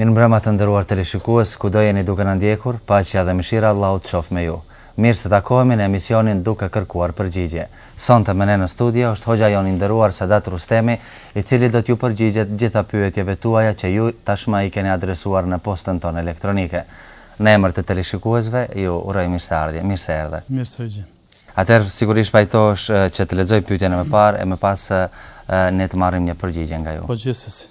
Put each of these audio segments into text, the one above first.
Mirëmbrëma të nderuar teleshikues, kudo jeni duke na ndjekur, paqja dhe mëshira e Allahut qoftë me ju. Mirë se takohemi në emisionin Duke kërkuar përgjigje. Sonte me ne në studio është hoxha jonë i nderuar Sedat Rrustemi, i cili do t'ju përgjigjet gjitha pyetjeve tuaja që ju tashmë i keni adresuar në postën tonë elektronike. Në emër të teleshikuesve ju uroj mirëseardhje. Mirë se erdhe. Mirë se ju gjeta. Atëherë sigurisht pajtohesh që të lexoj pyetjen më parë e më pas ne të marrim një përgjigje nga ju. Po gjithsesi.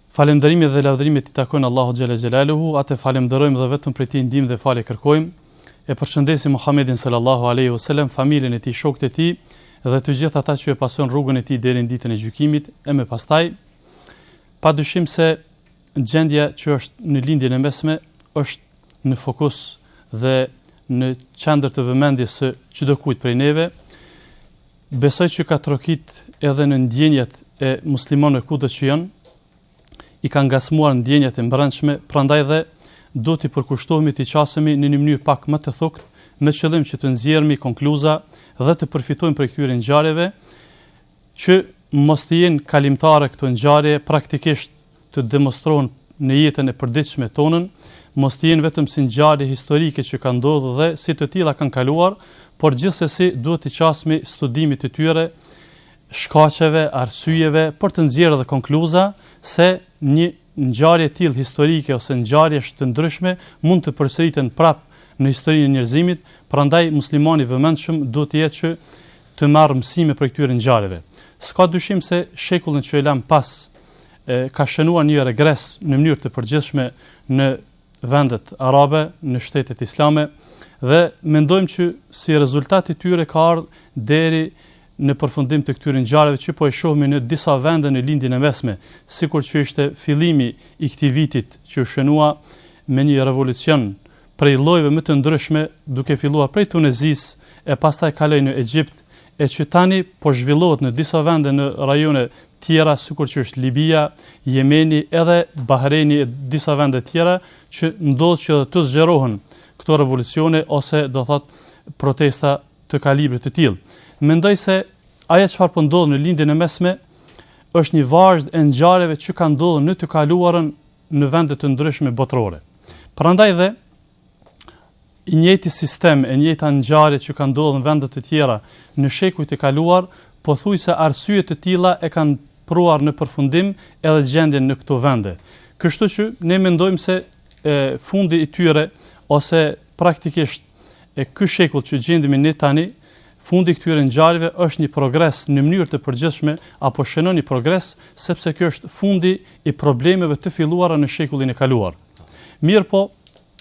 Falënderimet dhe lavdërimet i takojnë Allahut xhele xhelaluhu, Atë e falënderojmë dhe vetëm prej Tij ndihmë dhe falje kërkojmë. E përshëndesim Muhamedin sallallahu alejhi ve selem, familjen e tij, shokët e tij dhe të gjithë ata që e pasojnë rrugën e tij deri në ditën e gjykimit, e më pastaj. Padyshim se gjendja që është në Lindjen e Mesme është në fokus dhe në qendër të vëmendjes së çdo kujt prej neve. Besoj që ka trokit edhe në ndjenjat e muslimanëve kudo që janë, i ka ngasmuar ndjenjat e mbrendshme, prandaj dhe do t'i përkushtohemi t'i qasemi në një mënyrë pak më të thuktë, me qëllim që të nxjerrmi konkluza dhe të përfitojmë prej këtyre ngjarjeve, që mos të jenë kalimtare këto ngjarje praktikisht të demonstrohen në jetën e përditshme tonën, mos të jenë vetëm si ngjarje historike që kanë ndodh dhe si të tilla kanë kaluar, por gjithsesi duhet t'i qasemi studimit të tyre, shkaqeve, arsyeve, për të nxjerrë dhe konkluza se një ngjarje e tillë historike ose ngjarje të ndryshme mund të përsëriten prapë në historinë e njerëzimit, prandaj muslimani i vëmendshëm duhet të jetë që të marrë mësime prej këtyre ngjarjeve. S'ka dyshim se shekullin që e lamë pas e, ka shënuar një regres në mënyrë të përgjithshme në vendet arabe, në shtetet islame dhe mendojmë që si rezultat i tyre ka ardhur deri në përfundim të këtyre ngjarjeve që po e shohim në disa vende në Lindjen e Mesme, sikur që ishte fillimi i këtij vitit që u shënua me një revolucion prej llojeve më të ndryshme, duke filluar prej Tunezisë e pastaj kaloi në Egjipt, e që tani po zhvillohet në disa vende në rajone tjera sikur që është Libia, Jemeni edhe Bahrejni e disa vende tjera që ndodh që të zgjerohen këto revolucione ose do thot protesta të kalibrit të tillë. Mendoj se ajo çfarë po ndodh në Lindjen e Mesme është një vazhdë e ngjarjeve që kanë ndodhur në të kaluarën në vende të ndryshme botërore. Prandaj dhe i njëjti sistem, e njëjta ngjarje që kanë ndodhur në vende të tjera në shekuj të kaluar, pothuajse arsye të tilla e kanë pruar në përfundim edhe gjendjen në këto vende. Kështu që ne mendojmë se e, fundi i tyre ose praktikisht e ky shekull që gjendemi ne tani, fundi i këtyre ngjarjeve është një progres në mënyrë të përgjithshme apo shënon një progres sepse ky është fundi i problemeve të filluara në shekullin e kaluar. Mirpo,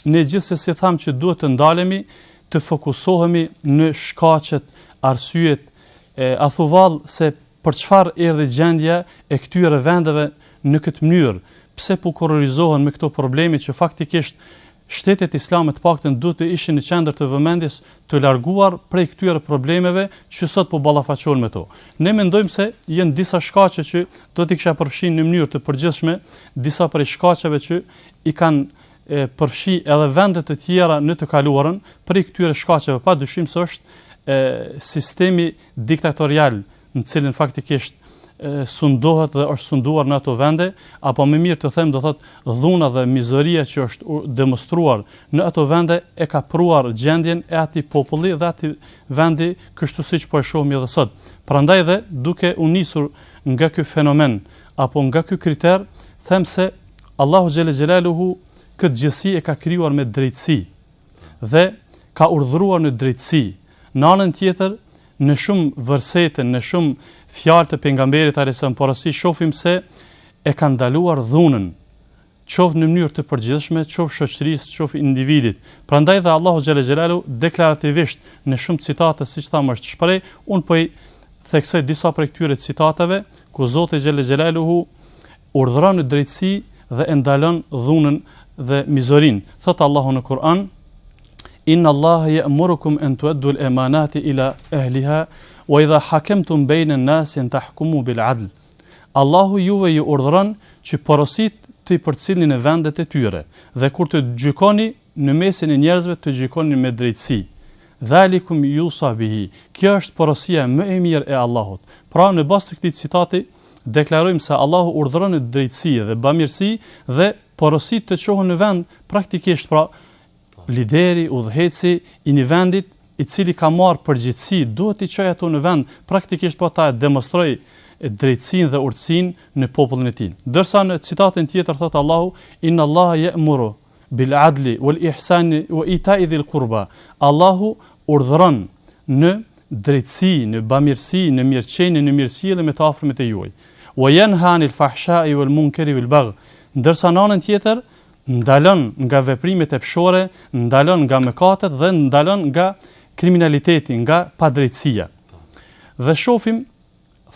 ne gjithsesi thamë që duhet të ndalemi, të fokusohemi në shkaqet, arsyet e athua vallë se për çfarë erdhi gjendja e këtyre vendeve në këtë mënyrë, pse po karakterizohen me këto probleme që faktikisht Shtetet islame të paktën duhet të ishin në qendër të vëmendjes të larguar prej këtyre problemeve që sot po ballafaqohen me to. Ne mendojmë se janë disa shkaqe që do t'i kisha përfshi në mënyrë të përgjithshme, disa prej shkaqeve që i kanë përfshi edhe vende të tjera në të kaluarën, prej këtyre shkaqeve padyshim se është sistemi diktatorial në cilin faktikisht sundohet dhe është sunduar në ato vende, apo më mirë të them do thot dhuna dhe mizoria që është demonstruar në ato vende e ka pruar gjendjen e atij populli dhe atij vendi kështu siç po e shohim edhe sot. Prandaj dhe duke u nisur nga ky fenomen apo nga ky kriter, them se Allahu xhele xhelaluhu këtë gjithësi e ka krijuar me drejtësi, dhe ka urdhëruar në drejtësi. Në anën tjetër, në shumë versete, në shumë fjalë të pejgamberit alayhis salam po ashtu shohim se e ka ndaluar dhunën, qoftë në mënyrë të përgjithshme, qoftë shoqërisë, qoftë individit. Prandaj dhe Allahu xhalla xhelalu deklarativisht në shumë citate siç thamë është shpreh, un po i theksoj disa prej këtyre citateve ku Zoti xhalla xhelaluhu Urdhëron në drejtësi dhe e ndalon dhunën dhe mizorinë. Thot Allahu në Kur'an: Inna Allaha ya'murukum an tu'addu al-amanati ila ahliha wa idha hakamtum bayna an-nasi an tahkumu bil-'adl. Allahu juve ju urdhëron që porositë t'i përcillni në vendet e tyre dhe kur të gjykoni në mesin e njerëzve të gjykoni me drejtësi. Dhalikum yusa bihi, kjo është porosia më e mirë e Allahut. Pra, në bazë të këtij citati, deklarojmë se Allahu urdhëron në drejtësi dhe bamirësi dhe porositë të çohen në vend praktikisht, pra lideri, udhëheqësi i një vendit i cili ka marrë përgjegjësi, duhet t'i çojë ato në vend, praktikisht po ta demonstroj drejtsin dhe urtsin në popullin e tij. Ndërsa në citatin tjetër thotë Allahu, inna Allaha ya'muru bil adli wal ihsani wa ita'i dhil qurba. Allahu urdhëron në drejtësi, në bamirësi, në mirëqenie, në mirësi edhe me të afërmit e juaj. Wa yanha 'anil fahsha'i wal munkari wal bagh. Ndërsa në anën tjetër ndalon nga veprimet e pëshore, ndalon nga mëkatet dhe ndalon nga kriminaliteti, nga padrejtësia. Dhe shofim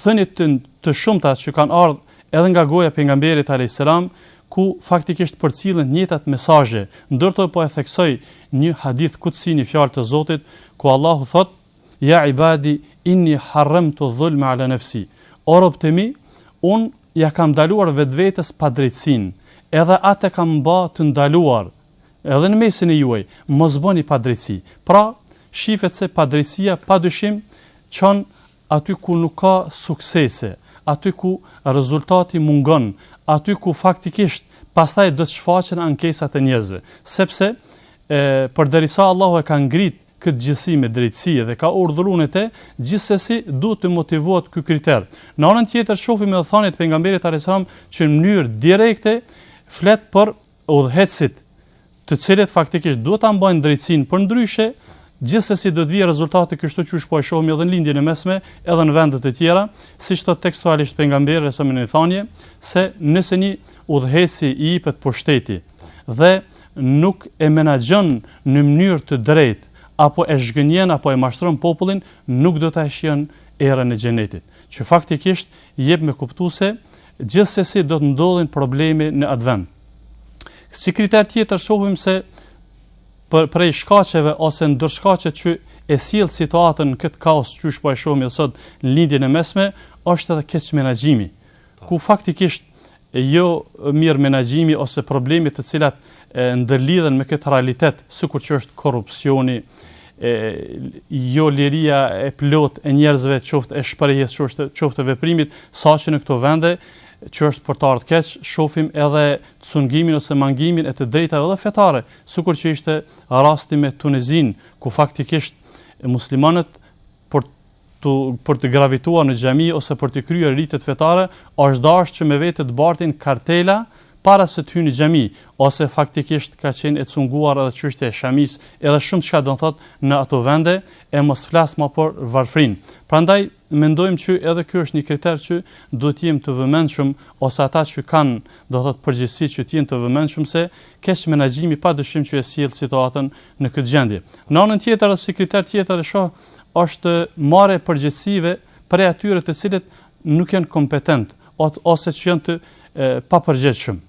thëniet të shumta që kanë ardhur edhe nga goja e pejgamberit alayhis salam ku faktikisht përcillen të njëjtat mesazhe ndërto po e theksoj një hadith kudsi një fjalë të Zotit ku Allahu thotë ja ibadi inni harramtu dhulma ala nafsi o robtë e mi unë ia kam ndaluar vetvetes padrejtësinë edhe atë e kam ba të ndaluar edhe në mesin e juaj mos bëni padrejtësi pra shifet se padrejtësia pa dyshim çon aty ku nuk ka suksese, aty ku rezultati mungon, aty ku faktikisht pastaj do të shfaqen ankesat e njerëzve. Sepse, e, përderisa Allahu e ka ngrit këtë gjithësi me drejtësi edhe ka urdhëru në te, gjithsesi duhet të motivohet ky kriter. Në anën tjetër, shofim edhe thaniet e pejgamberit alejhi selam që në mënyrë direkte flet për udhëheqësit të cilët faktikisht duhet ta mbajnë drejtësinë përndryshe, gjithsesi do të vijë rezultati kështu qysh po e shohim edhe në Lindjen e Mesme, edhe në vende të tjera, siç thotë tekstualisht pejgamberi alejhi selam në një thanie, se nëse një udhëheqësi i jepet pushteti dhe nuk e menaxhon në mënyrë të drejtë, apo e zhgënjen apo e mashtron popullin, nuk do ta shijojë erën e xhenetit. Që faktikisht jep me kuptuar se Gjithsesi do të ndodhin probleme në atë vend. Si kriter tjetër shohim se për prej shkaqeve ose ndër shkaqet që e sjell situatën në këtë kaos qysh po e shohim edhe sot në lindjen e mesme, është edhe keqmenaxhimi. Po. Ku faktikisht jo mirëmenaxhimi ose problemet të cilat ndërlidhen me këtë realitet, sikur që është korrupsioni, e jo liria e plotë e njerëzve qoftë e shprehjes qoftë e veprimit, saqë në këto vende që është për të ardhur keq, shohim edhe cungimin ose mangimin e të drejtave edhe fetare, sikur që ishte rasti me Tunizinë, ku faktikisht muslimanët për të për të gravituar në xhami ose për të kryer ritet fetare, është dashur që me vete të bartin kartela para se të hyjnë në xhami, ose faktikisht ka qenë e cunguar edhe çështja e shamisë, edhe shumë çka do të thotë në ato vende e mos flasim për varfrinë. Prandaj mendojmë që edhe ky është një kriter që duhet të jemi të vëmendshëm ose ata që kanë do të thotë përgjegjësi që të jenë të vëmendshëm se keqmenaxhimi padyshim që e sjell situatën në këtë gjendje. Në anën tjetër edhe si kriter tjetër e shoh është marrja e përgjegjësive prej atyre të cilët nuk janë kompetentë ose që janë të papërgjegjshëm.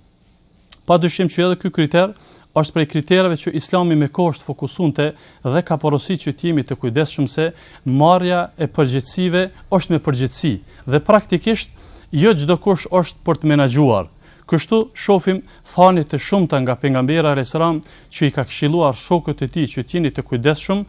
Pa dyshim që edhe ky kriter është prej kritereve që Islami me kohë është fokusu në te dhe ka porositur që të jemi të kujdesshëm se marrja e përgjegjësive është me përgjegjësi dhe praktikisht jo çdokush është për të menaxhuar. Kështu shohim thanie të shumta nga pejgamberi alayhis salam që i ka këshilluar shokët e tij që të jeni të kujdesshëm,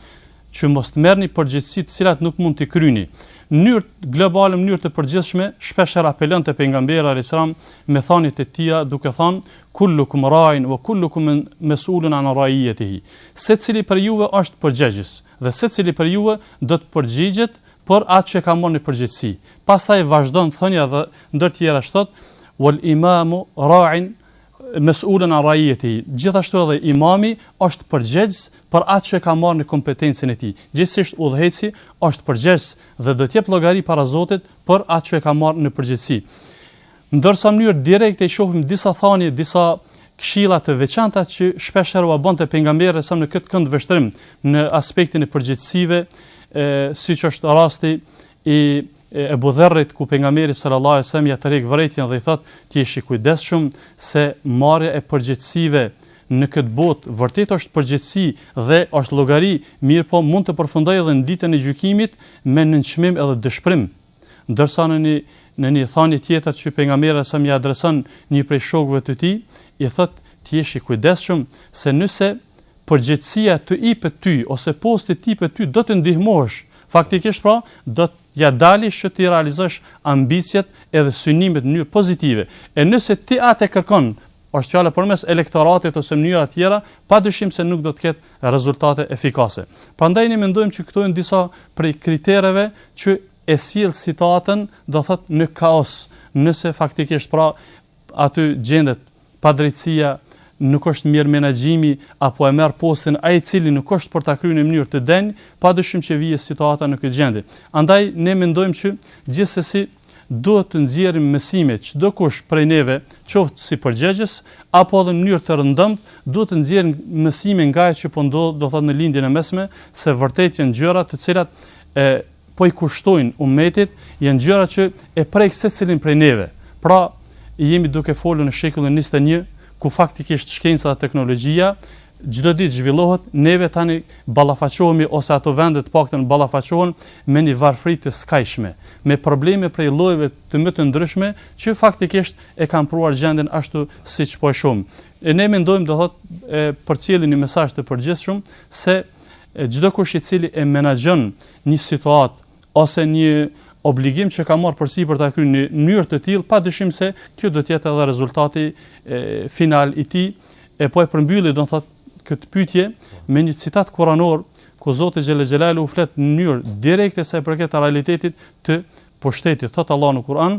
që mos të merrni përgjegjësi të cilat nuk mund t'i kryeni. Në mënyrë globale, në mënyrë të përgjithshme, shpesh herë apelonte pejgamberi alayhis salam me thaniet e tija duke thënë kullukum ra'in wa kullukum mas'ulun an ra'iyatihi. Secili prej juve është përgjegjës dhe secili prej juve do të përgjigjet për atë që e ka marrë në përgjegjësi. Pastaj vazhdon thënia dhe ndër tjerash thotë wal imamu ra'in mes'ulun an ra'iyati. Gjithashtu edhe imami është përgjegjës për atë që e ka marrë në kompetencën e tij. Gjithsesi udhëheqësi është përgjegjës dhe do të jep llogari para Zotit për atë që e ka marrë në përgjegjësi. Ndërsa në mënyrë direkte i shohim disa thanje, disa këshilla të veçanta që shpesh herë ua bënte pejgamberi alayhis salam në këtë këndvështrim në aspektin e përgjegjësive, siç është rasti i Ebu Dherrit ku pejgamberi sallallahu alajhi wasallam ia tërheq vërejtjen dhe i thotë të jesh i kujdesshëm se marrja e përgjegjësive në këtë botë vërtet është përgjegjësi dhe është llogari, mirëpo mund të përfundojë edhe në ditën e gjykimit me nënçmim edhe dëshpërim. Ndërsa në një në një thanje tjetër që pejgamberi alayhis salam ia adreson një prej shokëve të tij, i thotë të jesh i kujdesshëm se nëse përgjegjësia të ipet ty ose posti të ipet ty do të ndihmohesh. Faktikisht pra, do t'ia dalësh që t'i realizosh ambiciet edhe synimet në mënyrë pozitive. E nëse ti atë e kërkon Është fjala përmes elektoratit ose mënyra tjera, pa dyshim se nuk do të ketë rezultate efikase. Prandaj ne mendojmë që këto janë disa prej kritereve që e sjell situatën, do thot në kaos, nëse faktikisht pra aty gjendet padrejtësia, nuk është mirëmenaxhimi apo e merr postin ai i cili nuk është për ta kryer në mënyrë të denjë, padyshim që vjen situata në këtë gjendje. Andaj ne mendojmë që gjithsesi Duhet të nxjerrim mësime, çdokush prej neve, qoftë si përgjegjës, apo edhe në mënyrë të rëndomtë, duhet të nxjerrim mësime nga ajo që po ndodh, do të thotë në Lindjen e Mesme, se vërtet janë gjëra të cilat e po i kushtojnë umetit, janë gjëra që e prek secilin prej neve. Pra, jemi duke folur në shekullin njëzet e një, ku faktikisht shkenca dhe teknologjia çdo ditë zhvillohet, neve tani ballafaqohemi ose ato vende të paktën ballafaqohen me një varfëri të skajshme, me probleme prej llojeve të më të ndryshme që faktikisht e kanë prurë gjendjen ashtu siç po e shohim. E ne mendojmë do thotë e përcjellim një mesazh të përgjithshëm se çdo kush i cili e menaxhon një situatë ose një obligim që ka marrë përsipër ta kryejë në mënyrë të tillë, padyshim se kjo do të jetë edhe rezultati e, final i tij. E po e përmbylli do të thotë këtë pyetje me një citat kuranor ku Zoti xhele xhelaluhu flet në mënyrë direkte sa i përket realitetit të pushtetit. Thotë Allahu në Kur'an,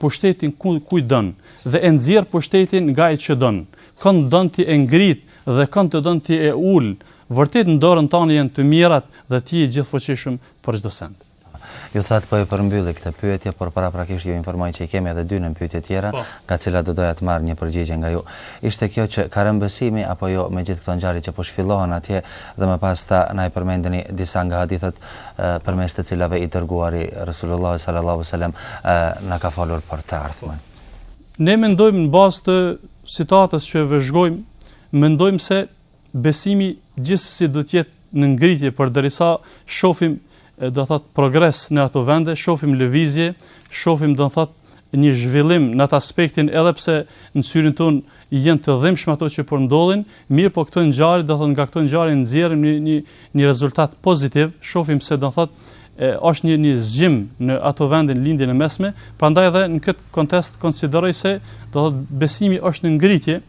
pushtetin kujt don dhe e nxjerr pushtetin nga ai që don, kënd të don ti e ngrit dhe kënd të don ti e ul, vërtet në dorën tënde janë të mirat dhe ti je gjithëfuqishëm për çdo send. Ju thatë po e përmbylli këtë pyetje, por paraprakisht ju informoj që i kemi edhe dy nënpyetje tjera, nga cilat do doja të marr një përgjigje nga ju. Ishte kjo që ka rënë besimi apo jo me gjithë këto ngjarje që po zhvillohen atje dhe më pas të na i përmendëni disa nga hadithet përmes të cilave i Dërguari, Resulullahi sallallahu alejhi ve sellem, na ka folur për të ardhmen. Ne mendojmë në bazë të situatës që vëzhgojmë, mendojmë se besimi gjithsesi do të jetë në ngritje përderisa shohim do thot progres në ato vende, shohim lëvizje, shohim do thot një zhvillim në atë aspektin edhe pse në syrin tonë janë të dhimbshme ato që po ndodhin, mirëpo këto ngjarje, do të thotë nga këto ngjarje nxjerrim një një një rezultat pozitiv, shohim se do të thotë është një një zgjim në ato vende në lindjen e mesme, prandaj edhe në këtë kontekst konsideroj se do të thotë besimi është në ngritje,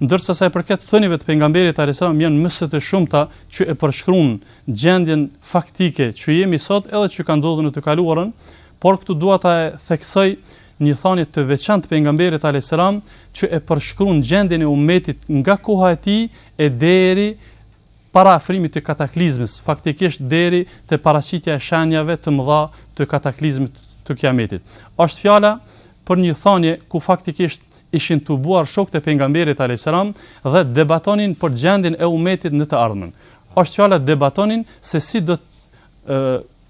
ndërsa sa i përket thënieve të pejgamberit alayhis salam janë më se të shumta që e përshkruan gjendjen faktike që jemi sot edhe që ka ndodhur në të kaluarën, por këtu dua ta theksoj një thanje të veçantë të pejgamberit alejhi selam që e përshkruan gjendjen e umetit nga koha e tij e deri para afrimit të kataklizmës, faktikisht deri te paraqitja e shenjave të mëdha të kataklizmit, të Kiametit. Është fjala për një thanje ku faktikisht ishin tubuar shokët e pejgamberit alejhi selam dhe debatonin për gjendjen e umetit në të ardhmen. Është fjala debatonin se si do të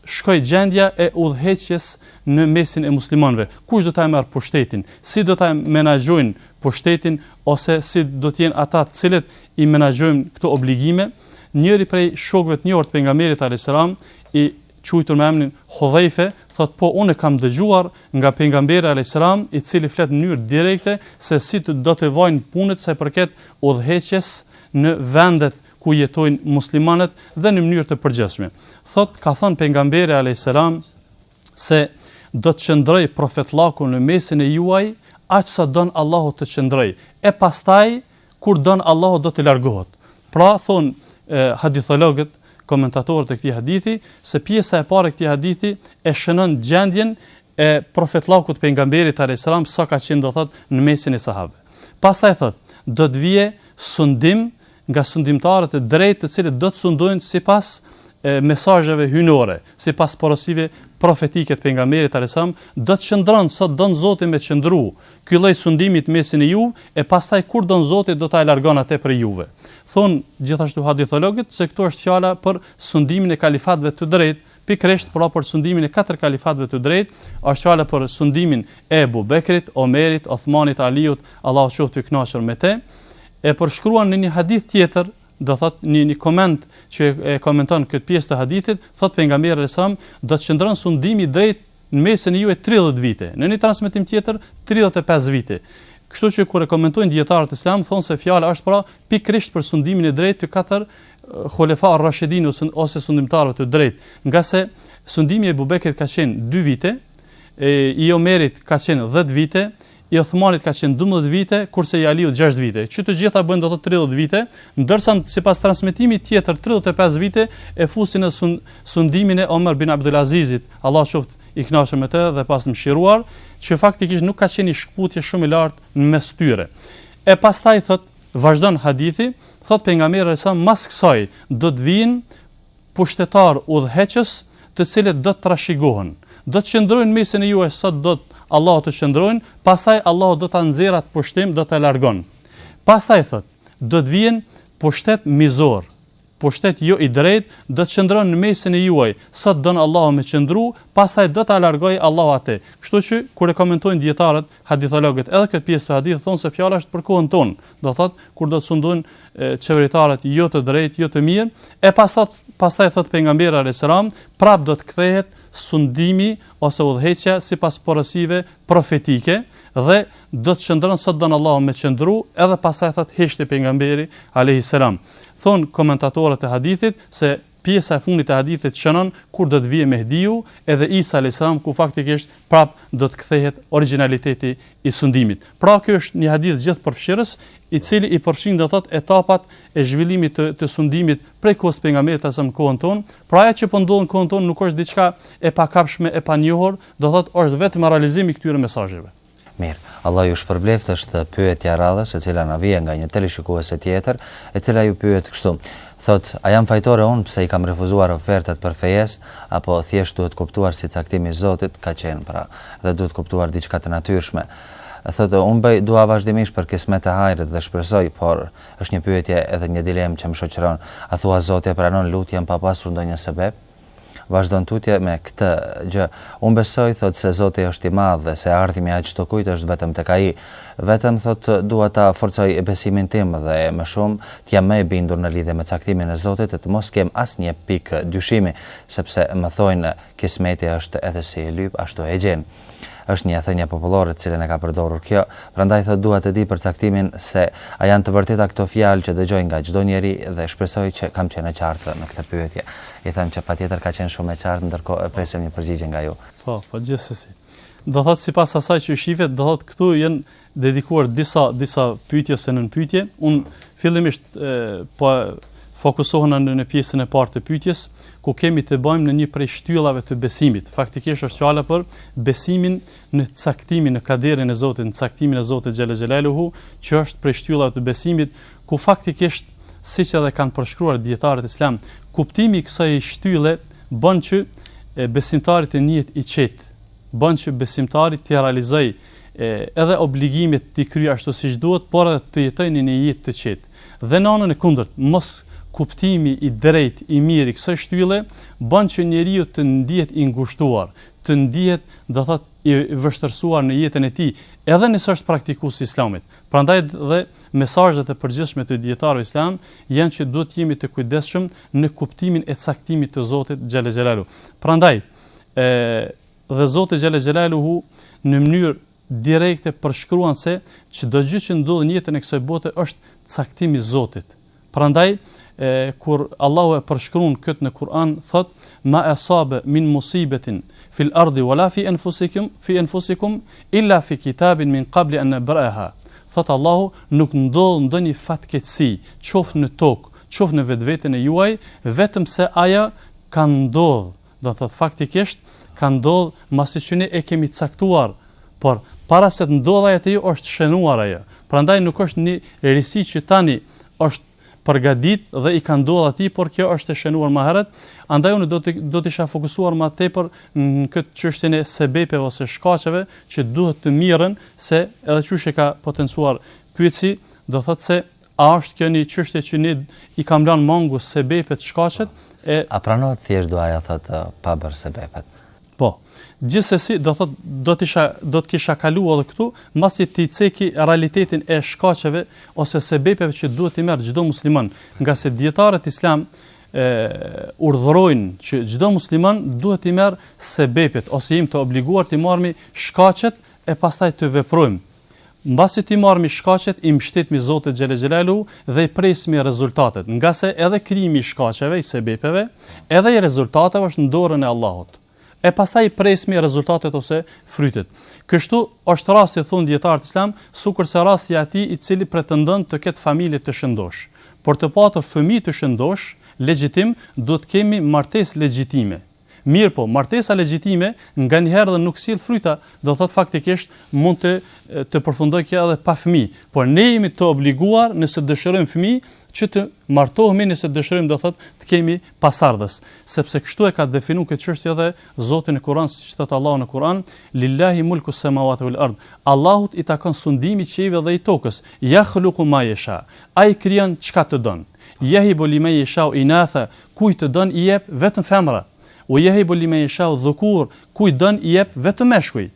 shkojë gjendja e udhëheqjes në mesin e muslimanëve, kush do ta merr pushtetin, si do ta menaxhojnë pushtetin ose si do të jenë ata të cilët i menaxhojnë këto obligime, njëri prej shokëve të njohur të pejgamberit alayhis salam i quajtur me emrin Hudhejfe, thotë po unë kam dëgjuar nga pejgamberi alayhis salam i cili flet në mënyrë direkte se si do të vajnë punët sa i përket udhëheqjes në vendet ku jetojnë muslimanët dhe në mënyrë të përgjithshme. Thot ka thënë pejgamberi alayhis salam se do të qëndroj profetllaku në mesin e juaj aq sa don Allahu të qëndroj. E pastaj kur don Allahu do të largohet. Pra thon hadithologët komentatorët e këtij hadithi se pjesa e parë e këtij hadithi e shënon gjendjen e profetllakut të pejgamberit alayhis salam sa ka qenë do thot në mesin e sahabëve. Pastaj thot do të vije sundim nga sundimtarët e drejtë të cilët do të sundojnë sipas mesazheve hyjnore, sipas porosive profetike të pejgamberit alajhissalam, do të qëndron sa don Zoti me qëndru ky lloj sundimi në mesin e juve e pastaj kur don Zoti do ta largon atë prej juve. Thon gjithashtu hadithologët se këtu është fjala për sundimin e kalifatëve të drejtë, Pikërisht pra për sundimin e katër kalifatëve të drejtë, është fjala për sundimin e Ebu Bekrit, Omerit, Othmanit, Aliut, Allahu qoftë i kënaqur me ta, e përshkruan në një hadith tjetër, do thot një një koment që e komenton këtë pjesë të hadithit, thot pejgamberi sa do të qëndron sundimi i drejtë në mesin e juaj 30 vite. Në një transmetim tjetër 35 vite. Kështu që kur e komentojnë dietarët islam thonë se fjala është pra pikërisht për sundimin e drejtë të katër Khulefa ar-Rashidin ose sundimtarëve të drejtë, ngase sundimi i Abu Bekrit ka qenë 2 vite, i Omerit ka qenë 10 vite, i Uthmanit ka qenë 12 vite, kurse i Aliut 6 vite. Që të gjitha bëjnë do thot 30 vite, ndërsa sipas transmetimit tjetër 35 vite e fusin në sund, sundimin e Omer bin Abdul Azizit, Allah qoftë i kënaqur me të dhe pastë mëshiruar, që faktikisht nuk ka qenë një shkputje shumë e lartë në mes tyre. E pastaj thot Vazhdon hadithi, thotë pejgamberi alajhi salam mas kësaj do të vijnë pushtetarë udhëheqës të cilët do të trashëgohen, do të qëndrojnë në mesin e juaj sa të dojë Allahu të qëndrojnë, pastaj Allahu do ta nxjerrë atë pushtet, do ta largon. Pastaj thotë, do të vjen pushtet mizor, pushtet jo i drejtë, do të qëndron në mesin e juaj, sa t'don Allahu me qëndru, pastaj do ta largojë Allahu atë. Kështu që, kur e komentojnë dijetarët, hadithologët, edhe këtë pjesë të hadithit, thonë se fjala është për kohën tonë, do thotë, kur do të sundojnë qeveritarët jo të drejtë, jo të mirë, e pas thot, pastaj thot pejgamberi alayhis salam, prap do të kthehet sundimi ose udhëheqja sipas porosive profetike dhe do të qëndron sa t'don Allahu me qëndru edhe pasaj thot heshti pejgamberi alayhi salam thon komentatorët e hadithit se pjesa e fundit e hadithit shënon kur do të vijë Mehdiu edhe Isa alayhi salam ku faktikisht prap do të kthehet originaliteti i sundimit pra ky është një hadith gjithëpërfshirës i cili i përfshin do thot etapat e zhvillimit të, të sundimit prej kohës pejgamberit asam në kohën ton pra ajo që po ndodh në kohën ton nuk është diçka e pakapshme e panjohur do thot është vetëm realizim i këtyre mesazheve Mirë. Allahu ju shpërbleftë është pyetja e radhës e cila na vie nga një teleshikuese tjetër, e cila ju pyet kështu, thotë, A jam fajtore unë pse i kam refuzuar ofertat për fejesë, apo thjesht duhet kuptuar si caktim i Zotit ka qenë pra, dhe duhet kuptuar diçka të natyrshme. Thotë, Unë bëj dua vazhdimisht për kismet të hajrit dhe shpresoj, por është një pyetje edhe një dilemë që më shoqëron, a thua Zoti e pranon lutjen pa pasur ndonjë sebeb? Vazhdon tutje me këtë gjë, Unë besoj, thotë, se Zoti është i madh dhe se e ardhmja e çdokujt është vetëm tek Ai. Vetëm, thotë, dua ta forcoj besimin tim dhe, më shumë, të jam më e bindur në lidhje me caktimin e Zotit e të mos kem asnjë pikë dyshimi, sepse më thojnë, Kismeti është edhe si e lyp, ashtu e gjen. Është një thënie popullore të cilën e ka përdorur kjo, prandaj thotë dua të di përcaktimin se a janë të vërteta këto fjalë që dëgjoj nga çdo njeri dhe shpresoj që kam qenë e qartë në këtë pyetje. I them që patjetër ka qenë shumë e qartë, ndërkohë e presim një përgjigje nga ju. Po, po, gjithsesi. Do thotë sipas asaj që shifet, do thotë këtu janë dedikuar disa disa pyetje ose nën pyetje. Un fillimisht po fokusohem në në pjesën e parë të pyetjes, ku kemi të bëjmë me një prej shtyllave të besimit. Faktikisht është fjala për besimin në caktimin, në kaderin e Zotit, në caktimin e Zotit Xhele Xhelaluhu, që është prej shtyllave të besimit, ku faktikisht siç edhe kanë përshkruar dijetarët islam, kuptimi i kësaj shtylle bën që besimtari të ndihet i qetë, bën që besimtari të realizojë edhe obligimet t'i kryjë ashtu siç duhet, por edhe të jetojë një jetë të qetë. Dhe në anën e kundërt, moskuptimi i drejtë i mirë i kësaj shtylle bën që njeriu të ndihet i ngushtuar, të ndihet, do thot, i vështirësuar në jetën e tij, edhe nëse është praktikues i Islamit. Prandaj dhe mesazhet e përgjithshme të dijetarëve islam janë që duhet të jemi të kujdesshëm në kuptimin e caktimit të Zotit xhele xhelaluhu. Prandaj, ë Dhe Zoti xhele xhelaluhu në mënyrë direkte përshkruan se çdo gjë që ndodh në jetën e kësaj bote është caktim i Zotit. Prandaj kur Allahu e përshkruan këtë në Kur'an thot ma asabe min musibetin fil ardi wala fi anfusikum fi anfusikum illa fi kitabin min qabli an nabraha thot Allahu nuk ndodh ndonjë fatkeqësi qoftë në tokë qoftë në vetveten e juaj vetëm se ajo ka ndodh Do të thotë faktikisht ka ndodh masi që ne e kemi caktuar, por para se të ndodhë ajo te ju është shënuar ajo. Prandaj nuk është një risi që tani është përgadit dhe i ka ndodh atij, por kjo është e shënuar më herët, andaj unë do të do të isha fokusuar më tepër në këtë çështjen e sebepeve ose shkaqeve që duhet të mirren se edhe qysh e ka potencuar pyetësi, do thotë se A është kjo një çështje që unë i kam lënë mangus sebepet shkaqet e a pranohet thjesht duaja thotë pa bër sebepet. Po. Gjithsesi do thotë do të isha do të kisha kaluar edhe këtu, mbasi t'i ceki realitetin e shkaqeve ose sebepeve që duhet t'i merr çdo musliman, ngase dijetarët islam urdhërojnë që çdo musliman duhet t'i merr sebepet ose jemi të obliguar t'i marrim shkaqet e pastaj të veprojmë. Mbasi t'i marrmi shkaqet i mbështetmi Zotit xhele xhelaluhu dhe i presmi rezultatet, ngase edhe krijimi i shkaqeve, i sebepeve, edhe i rezultateve është në dorën e Allahut. E pastaj i presmi rezultatet ose frytet. Kështu është rasti thonë dijetarët islam, sikurse rasti i atij i cili pretendon të ketë familje të shëndosh. Për të patur fëmijë të shëndosh, legjitim, duhet të kemi martesë legjitime. Mirëpo, martesa legjitime nganjëherë dhe nuk sjell fryta, do të thotë faktikisht mund të përfundojë kjo edhe pa fëmijë, por ne jemi të obliguar nëse dëshirojmë fëmijë që të martohemi, nëse dëshirojmë do thotë të kemi pasardhës, sepse kështu e ka definuar këtë çështje edhe Zoti në Kur'an, siç thotë Allahu në Kur'an, lillahi mulku samawati wal ard. Allahut i takon sundimi i qiejve dhe i tokës. Ja khluqu ma yasha. Ai krijon çka të don. Yahibu liman yasha inatha, Kujt të don i jep vetëm femra, Wa yahibu limen yasha dhukur, kujt don i jep vetëm meshkuj,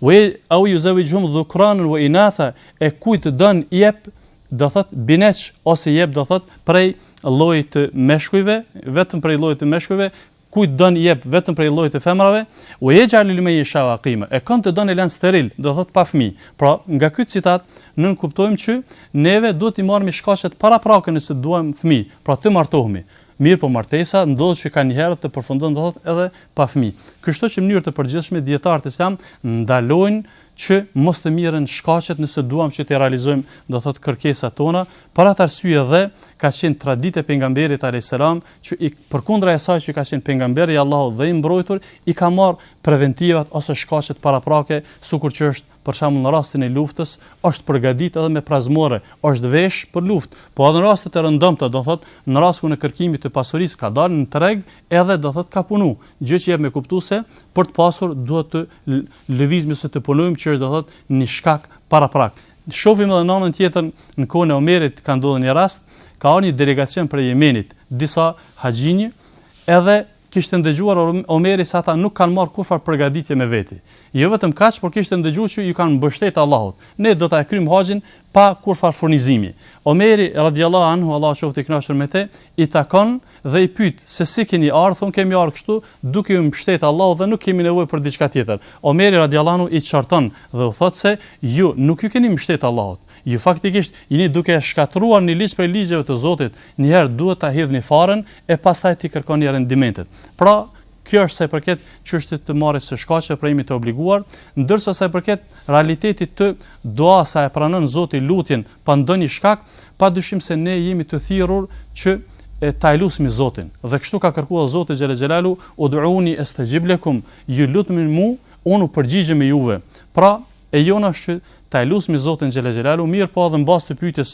Wa au yuzawwijuhum dhukranan wa inatha, e kujt don i jep do thot binjakë ose i jep do thot prej llojit të meshkujve, vetëm prej llojit të meshkujve, kujt don i jep vetëm prej llojit të femrave, Wa yaj'alu limen yasha aqima, e kënd të don e lan steril, do thot pa fëmijë. Pra, nga ky citat nënkuptojmë që neve duhet t'i marrim shkaqet paraprake nëse duam fëmijë, Pra të martohemi. Mirëpo martesa ndodh që kanjëherë të përfundon do thotë edhe pa fëmijë. Kështu që në mënyrë të përgjithshme dijetarët islam ndalojnë që mos të mirren shkaqet nëse duam që të realizojmë do thotë kërkesat tona, për atë arsye dhe ka qenë traditë e pejgamberit alayhis salam që përkundra asaj që ka qenë pejgamberi i Allahut dhe i mbrojtur i ka marr preventivat ose shkaqet paraprake, sikur që është për shembull në rastin e luftës, është përgatitur edhe me parzmore, është vesh për luftë, po edhe në raste të rëndomta, do thotë, në rastin e kërkimit të pasurisë ka dalë në treg, edhe do thotë ka punu, gjë që jep me kuptu se për të pasur duhet të lëvizmi ose të punojmë që është do thotë një shkak paraprak. Shofim edhe në anën tjetër në kohën e Omerit ka ndodhur një rast, ka ardhur një delegacion prej Jemenit, disa haxhinj edhe Kishte ndëgjuar Omeri se ata nuk kanë marrë kurrfarë përgatitje me veti. Jo vetëm kaq, por kishte ndëgju që ju kanë mbështetë Allahut, Ne do ta kryjmë haxhin pa kurrfarë furnizimi. Omeri, radijallahu anhu, Allahu qoftë i kënaqur me të, i takon dhe i pyet, Se si keni ardhur? Thonë, Kemi ardhur kështu, duke ju mbështetë Allahut dhe nuk kemi nevojë për diçka tjetër. Omeri, radijallahu anhu, i qarton dhe u thotë se, Ju nuk ju keni mbështetë Allahut. Ju faktikisht jeni duke shkatërruar një ligj prej ligjeve të Zotit, njëherë duhet ta hidhni farën e pastaj t'i kërkoni rendimentet. Pra, kjo është sa i përket çështjes të marrjes së shkaqeve pra jemi të obliguar, ndërsa sa i përket realitetit të duasë a e pranon Zoti lutjen pa ndonjë shkak, padyshim se ne jemi të thirrur që ta lusmi Zotin. Dhe kështu ka kërkuar Zoti xhele xhelaluhu, "Ud'uni astajib lakum", ju lutni mu, unë u përgjigjem juve. Pra, E jona është që ta e lusmi Zotin Xhele Xhelalu, mirëpo edhe në bazë të pyetjes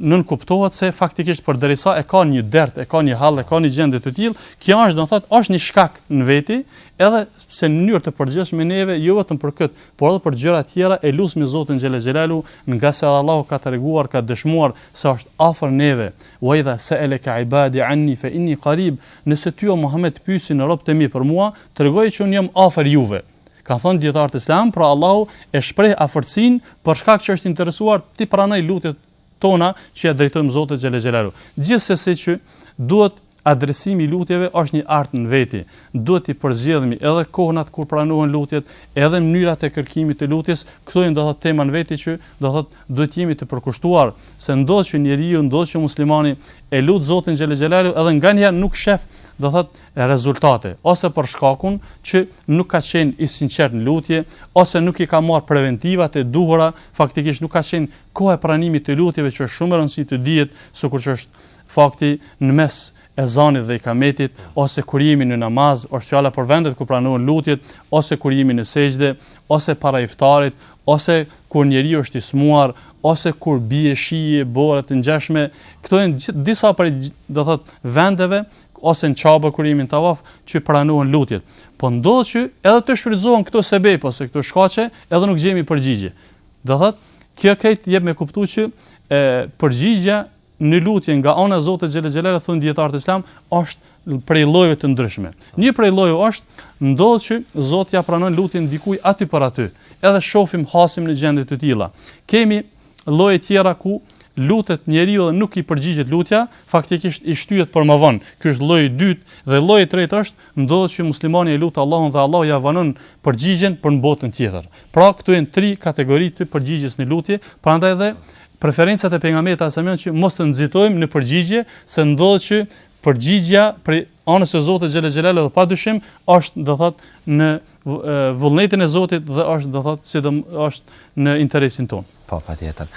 nënkuptohet se faktikisht përderisa e ka një dert, e ka një hall, e ka një gjendje të tillë, kjo është do të thotë është një shkak në veti, edhe pse në mënyrë të përgjithshme neve jo vetëm për këtë, por edhe për gjëra të tjera e lusmi Zotin Xhele Xhelalu, ngase Allahu ka treguar, ka dëshmuar se është afër neve. Wa idha sa'alaka ibadi anni fa inni qarib, nëse ty o Muhammed të pyesin robët e mi për mua, tregoju që un jam afër juve. Kanë thënë dietarët islam, pra Allahu e shpreh afërsinë për shkak që është interesuar t'i pranojë lutjet tona që ia drejtojmë Zotit xhele xhelalu. Gjithsesi që duhet adresimi i lutjeve është një art në veti. Duhet t'i përzgjedhmi edhe kohënat kur pranohen lutjet, edhe mënyrat e kërkimit të lutjes, këto janë do të thotë tema në veti që do të thotë duhet të jemi të përkushtuar se ndodh që njeriu, ndodh që muslimani e lut Zotin xhele xhelalu edhe nganjëherë nuk shef do të thotë rezultate, ose për shkakun që nuk ka qenë i sinqertë në lutje, ose nuk i ka marrë preventivat e duhura, faktikisht nuk ka qenë kohë e pranimit të lutjeve që është shumë e rëndësishme të dihet, sikur që është fakti në mes ezanit dhe ikametit, ose kur jemi në namaz, është fjala për vendet ku pranohen lutjet, ose kur jemi në sexhde, ose para iftarit, ose kur njeriu është i smurë, ose kur bie shi e borë e të ngjashme, këto janë disa prej, do thot, vendeve ose në Qabe kur jemi në tavaf, që pranohen lutjet. Po ndodh që edhe të shfrytëzohen këto sebebe ose këto shkaqe, edhe nuk gjejmë përgjigje. Do thot, kjo krejt jep me kuptu që e, përgjigja në lutje nga ana e Zotit Xhele Xhelalu, thonë dijetarët islam, është prej llojeve të ndryshme. Një prej llojeve është, ndodh që Zoti ia pranon lutjen dikujt aty për aty, edhe shofim hasim në gjendje të tilla. Kemi lloje tjera ku lutet njeriu dhe nuk i përgjigjet lutja, faktikisht i shtyhet për më vonë. Ky është lloji i dytë dhe lloji i tretë është ndodhet që muslimani e lut Allahun dhe Allahu ia vonon përgjigjen për në botën tjetër. Pra këto janë tri kategori të përgjigjes në lutje, prandaj dhe preferencat e pejgamberit alejhi selam janë që mos të nxitojmë në përgjigje se ndodhet që përgjigja prej anës së Zotit xhele xhelalu dhe padyshim është do thot në vullnetin e Zotit dhe është do thot sido është në interesin tonë. Po patjetër.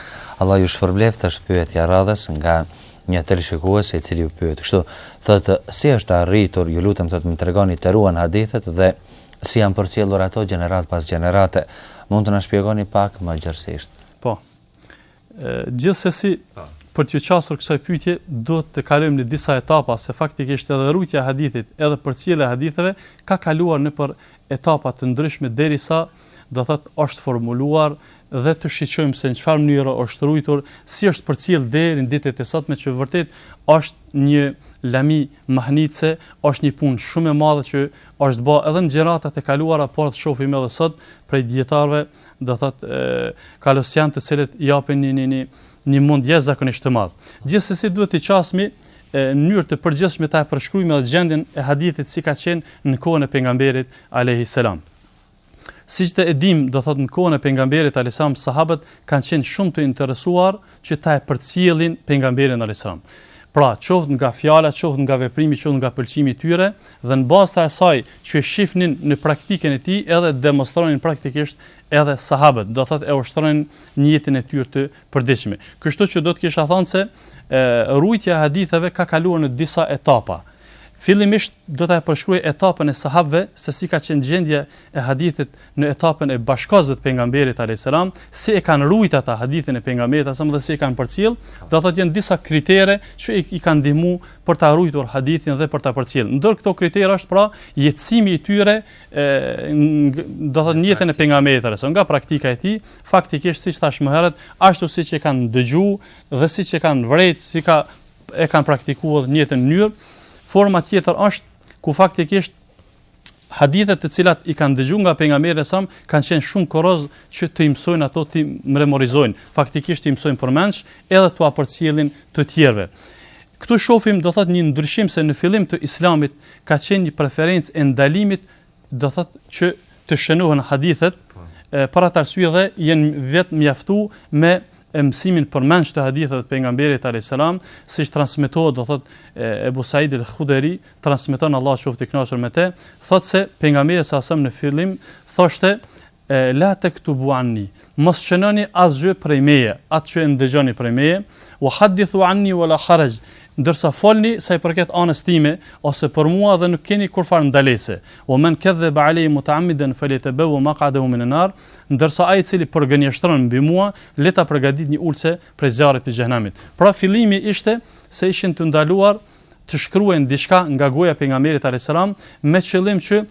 Allah ju shpërbleftë është pyetja e radhës nga një teleshikues i cili ju pyet kështu thot si është arritur ju lutem thot më tregoni të ruhen hadithet dhe si janë përcjellur ato gjeneratë pas gjenerate mund të na shpjegoni pak më gjerësisht. Po. Gjithsesi, për t'iu qasur kësaj pyetje, duhet të kalojmë në disa etapa se faktikisht edhe rujtja e hadithit, edhe përcjellja e haditheve ka kaluar nëpër etapa të ndryshme derisa do thotë është formuluar dhe të shiqojmë se në çfarë mënyre është rujtur, si është përcjell deri në ditët e sotme që vërtet është një lami mahnitëse, është një punë shumë e madhe që është bërë edhe në gjeneratat e kaluara, por të shohim edhe sot prej dietarëve do thot kolosian të cilët japin një një një një mund jashtëzakonisht të madh. Gjithsesi duhet të qasmi në mënyrë të përgjithshme ta përshkruajmë edhe gjendjen e hadithit si ka qenë në kohën e pejgamberit alayhi salam. Siç e dimë, do thot në kohën e pejgamberit alayhi salam sahabët kanë qenë shumë të interesuar ë që ta përcjellin pejgamberin alajhi salam. Pra, qoftë nga fjala, qoftë nga veprimi, qoftë nga pëlqimi i tyre dhe në bazë të asaj që e shifnin në praktikën e tij, edhe demonstronin praktikisht edhe sahabët, do thotë e ushtronin në jetën e tyre të përditshme. Kështu që do të kisha thënë se rujtja e haditheve ka kaluar në disa etapa. Fillimisht do ta përshkruaj etapën e sahabëve se si ka qenë gjendja e hadithit në etapën e bashkëkohësve të pejgamberit alayhis salam, si e kanë rujt ata hadithin e pejgamberit alayhis salam dhe si e kanë përcjell, do thotë janë disa kritere që i, i kanë ndihmu për ta rujtur hadithin dhe për ta përcjell. Ndër këto kritere është pra jetësimi i tyre, e, do thotë në jetën e pejgamberit alayhis salam, nga praktika e tij, faktikisht siç thash më herët, ashtu siç e kanë dëgju dhe siç e kanë vërejt, sikur e kanë praktikuar në jetën e tyre. Forma tjetër është ku faktikisht hadithet të cilat i kanë dëgju nga pejgamberi sa kanë qenë shumë kurioz që t'i mësojnë ato t'i memorizojnë faktikisht t'i mësojnë përmendsh edhe t'ua përcjellin të tjerëve këtu shofim do thot një ndryshim se në fillim të islamit ka qenë një preferencë e ndalimit do thot që të shënohen hadithet për atë arsye dhe janë vetëmjaftu me mësimin përmendsh të haditheve të pejgamberit alayhis salam, siç transmetohet do thot Ebu Said al-Khudri transmeton Allahu qoftë i kënaqur me te, thotë se pejgamberi sa sa në fillim thoshte la taktubu anni mos shënoni asgjë prej meje atë që e ndëgjoni prej meje wa hadithu anni wala haraj ndërsa folni sa i përket anës time ose për mua dhe nuk keni kurfar ndalese wa man kadhaba alayya mutaammidan falyatabawa maq'adahu min an-nar ndërsa ai i cili përgënjeshtron mbi mua le ta përgatit një ulëse prej zjarrit të xhehenamit pra fillimi ishte se ishin të ndaluar të shkruajnë diçka nga goja e pejgamberit alejhi selam me qëllim që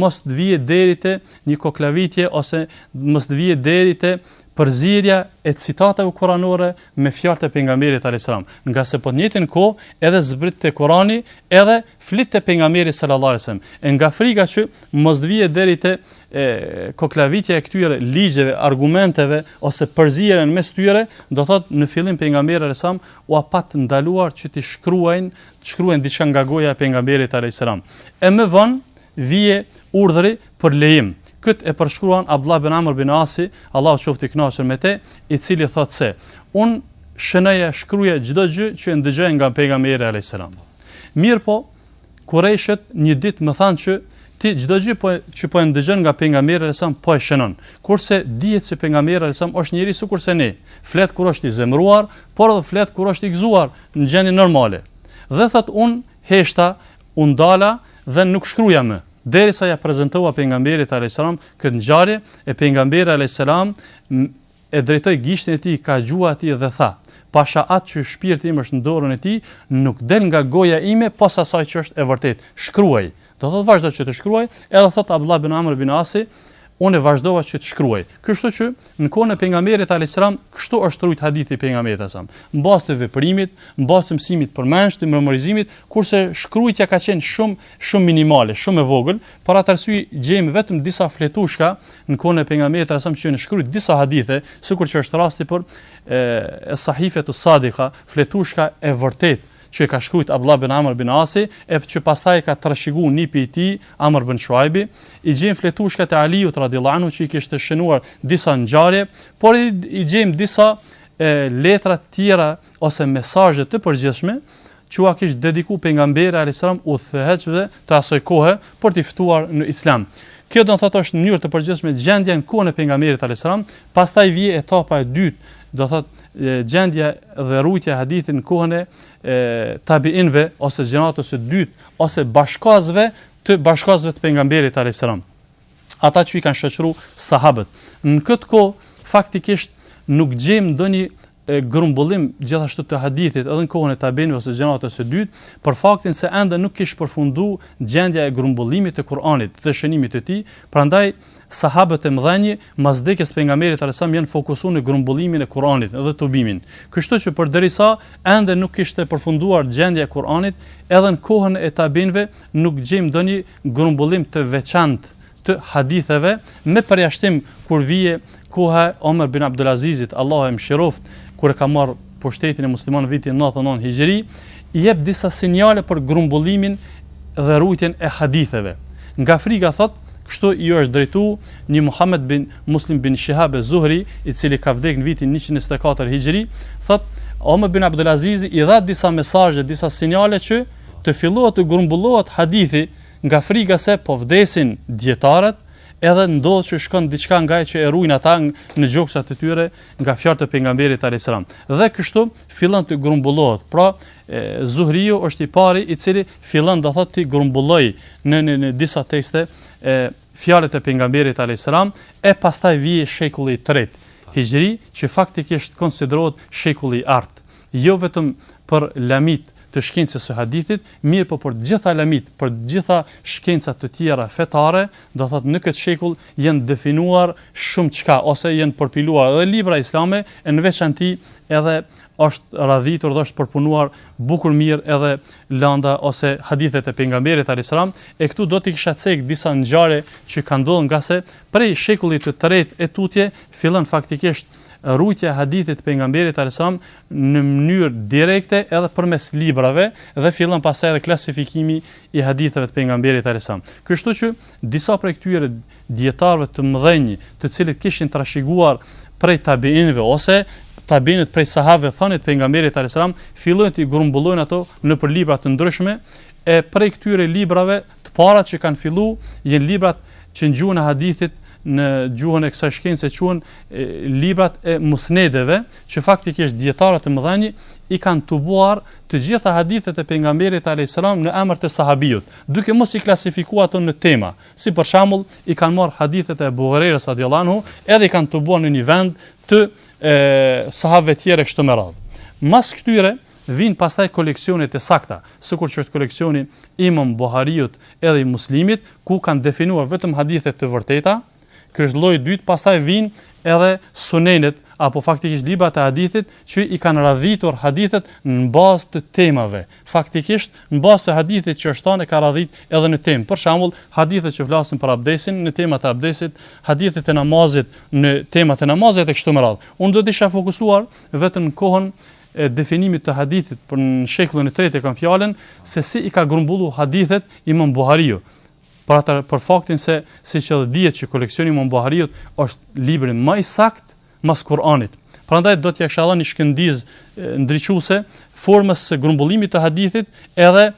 mos të vijë deri te një koklavitje ose mos të vijë deri te përzierja e citateve kuranore me fjalët e pejgamberit alejhi selam nga se po të njëjtën kohë edhe zbriste Kurani edhe fliste pejgamberi sallallahu alejhi selam e nga frika që mos të vijë deri te koklavitja e këtyre ligjeve argumenteve ose përzierjen mes tyre do thot në fillim pejgamberi alejhi selam ua pat ndaluar që të shkruajnë, të shkruajnë diçka nga goja e Pejgamberit alejhi selam. E më vonë vjen urdhri për lejim. Këtë e përshkruan Abdullah bin Amr bin Asi, Allahu qoftë i kënaqur me te, i cili thotë se unë shënoja, shkruaja çdo gjë që e ndëgjoja nga Pejgamberi alejhi selam. Mirpo, Kurejshët një ditë më thanë që ti çdo gjë po që po e ndëgjon nga pejgamberi sa po e shënon. Kurse dihet se pejgamberi sa është njeri sikurse ne, flet kur është i zemëruar, por edhe flet kur është i gëzuar në gjendje normale. Dhe thot un heshta, u ndala dhe nuk shkruaja më. Derisa ia prezantova pejgamberit alayhis salam këtë ngjarje e pejgamberi alayhis salam e drejtoi gishtin e tij ka gjuha e tij dhe tha, Pasha atë që shpirti im është në dorën e tij, nuk del nga goja ime pos asaj që është e vërtetë. Shkruaj. Do thotë vazhdo që të shkruaj, edhe thotë Abdullah bin Amr bin Asi, unë vazhdova që të shkruaj. Kështu që në kohën e pejgamberit alayhis salam kështu është rujt hadithi i pejgamberit alayhis salam. Mbas të veprimit, mbas të mësimit përmendsh të memorizimit, kurse shkruajtja ka qenë shumë shumë minimale, shumë e vogël, për atë arsye gjejmë vetëm disa fletushka në kohën e pejgamberit alejhi selam që janë shkrujt disa hadithe, sikur që është rasti për e sahifetu sadika, fletushka e vërtet që e ka shkrujt Abdullah bin Amr bin Asi, e që pastaj e ka trashëgu nipi i tij Amr bin Shuaibi, i gjejmë fletushkat e Aliut radhiyallahu anhu që i kishte shënuar disa ngjarje, por i, i gjejmë disa e, letra të tjera ose mesazhe të përgjithshme që ua kish dediku pejgamberi alejhi selam udhëheqësve të asaj kohe për t'i ftuar në Islam. Kjo do të thotë është në mënyrë të përgjithshme gjendja në kohën e pejgamberit alejhi selam, pastaj vije etapa e dytë, do thotë gjendja dhe rujtja e hadithit në kohën e tabiinëve ose gjeneratës së dytë ose bashkëkohësve të bashkëkohësve të pejgamberit alejhi selam. Ata që i kanë shoqëruar sahabët. Në këtë kohë faktikisht nuk gjejmë ndonjë e grumbullim gjithashtu të hadithit edhe në kohën e tabiinëve ose gjeneratës së dytë, për faktin se ende nuk kish përfundu gjendja e grumbullimit të Kur'anit dhe shënimit të tij, prandaj sahabët e mëdhenj mas vdekjes së pejgamberit alayhis salam janë fokusu në grumbullimin e Kur'anit dhe tubimin. Kështu që përderisa ende nuk kishte përfunduar gjendja e Kur'anit, edhe në kohën e tabiinëve nuk gjejmë ndonjë grumbullim të veçantë të haditheve, me përjashtim kur vije koha e Omer bin Abdul Azizit, Allahu e mëshiroftë, kur e ka marr pushtetin e muslimanëve vitin 99 Hijri, i jep disa sinjale për grumbullimin dhe rujtjen e haditheve. Nga frika thot, kështu i është drejtu një Muhammed bin Muslim bin Shihab e Zuhri, i cili ka vdek në vitin 124 Hijri, thot, Omer bin Abdul Azizi i dha disa mesazhe, disa sinjale që të fillohet të grumbullohet hadithi, Nga frika se po vdesin dijetarët edhe ndodh që shkon diçka nga ajo që e rujnë ata në gjoksat e tyre nga fjalët e pejgamberit alayhis salam. Dhe kështu fillon të grumbullohet. Pra, Zuhriu është i pari i cili fillon do thotë t'i grumbullojë në në në disa tekste e fjalët e pejgamberit alayhis salam e pastaj vije shekulli i tretë hijri që faktikisht konsiderohet shekulli i artë. jo vetëm për lamit të shkencës së hadithit, mirëpo për të gjitha lamit, për të gjitha shkencat të tjera fetare, do thotë në këtë shekull janë definuar shumë çka ose janë përpiluar edhe libra islame e në veçanti edhe është radhitur dhe është përpunuar bukur mirë edhe landa ose hadithet e pejgamberit alayhis salam e këtu do t'i kisha cek disa ngjarje që kanë ndodhur ngase prej shekullit të tretë e tutje fillon faktikisht rujtja e hadithit të pejgamberit alajhiselam në mënyrë direkte edhe përmes librave dhe fillon pastaj edhe klasifikimi i haditheve të pejgamberit alajhiselam. Kështu që disa prej këtyre dietarëve të mëdhenj, të cilët kishin trashëguar prej tabeinëve ose tabeinët prej sahabëve thëniet e pejgamberit alajhiselam, fillojnë t'i grumbullojnë ato nëpër libra të ndryshme e prej këtyre librave Të parat që kanë fillu janë librat që në gjuhën e hadithit në gjuhën e kësaj shkence quhen librat e musnedeve, që faktikisht dietarët e mëdhenj i kanë tubuar të gjitha hadithet e pejgamberit alayhis salam në emër të sahabiut, duke mos i klasifikuar ato në tema. Si për shembull, i kanë marr hadithet e Ebu Hurejres radhiyallahu anhu, edhe i kanë tubuar në një vend të e, sahabëve tjerë kështu me radhë. Mas këtyre Vijnë pastaj koleksionet e sakta, sikur që është koleksioni i Imam Buhariut edhe i Muslimit, ku kanë definuar vetëm hadithe të vërteta, ky është lloji i dytë, pastaj vijnë edhe Sunenet apo faktikisht librat e hadithit që i kanë radhitur hadithet në bazë të temave. Faktikisht në bazë të hadithit që është thënë e ka radhit edhe në temë. Për shembull, hadithet që flasin për abdesin në temat e abdesit, hadithet e namazit në temat e namazit e kështu me radhë. Unë do të isha fokusuar vetëm në kohën e definimit të hadithit për në shekullin e tretë e kam fjalën se si i ka grumbullu hadithet Imam Buhariu. Për atë për faktin se siç edhe dihet që koleksioni i Imam Buhariut është libri më i sakt mas Kur'anit. Prandaj do t'ia kisha dhënë një shkëndiz ndriçuese formës së grumbullimit të hadithit edhe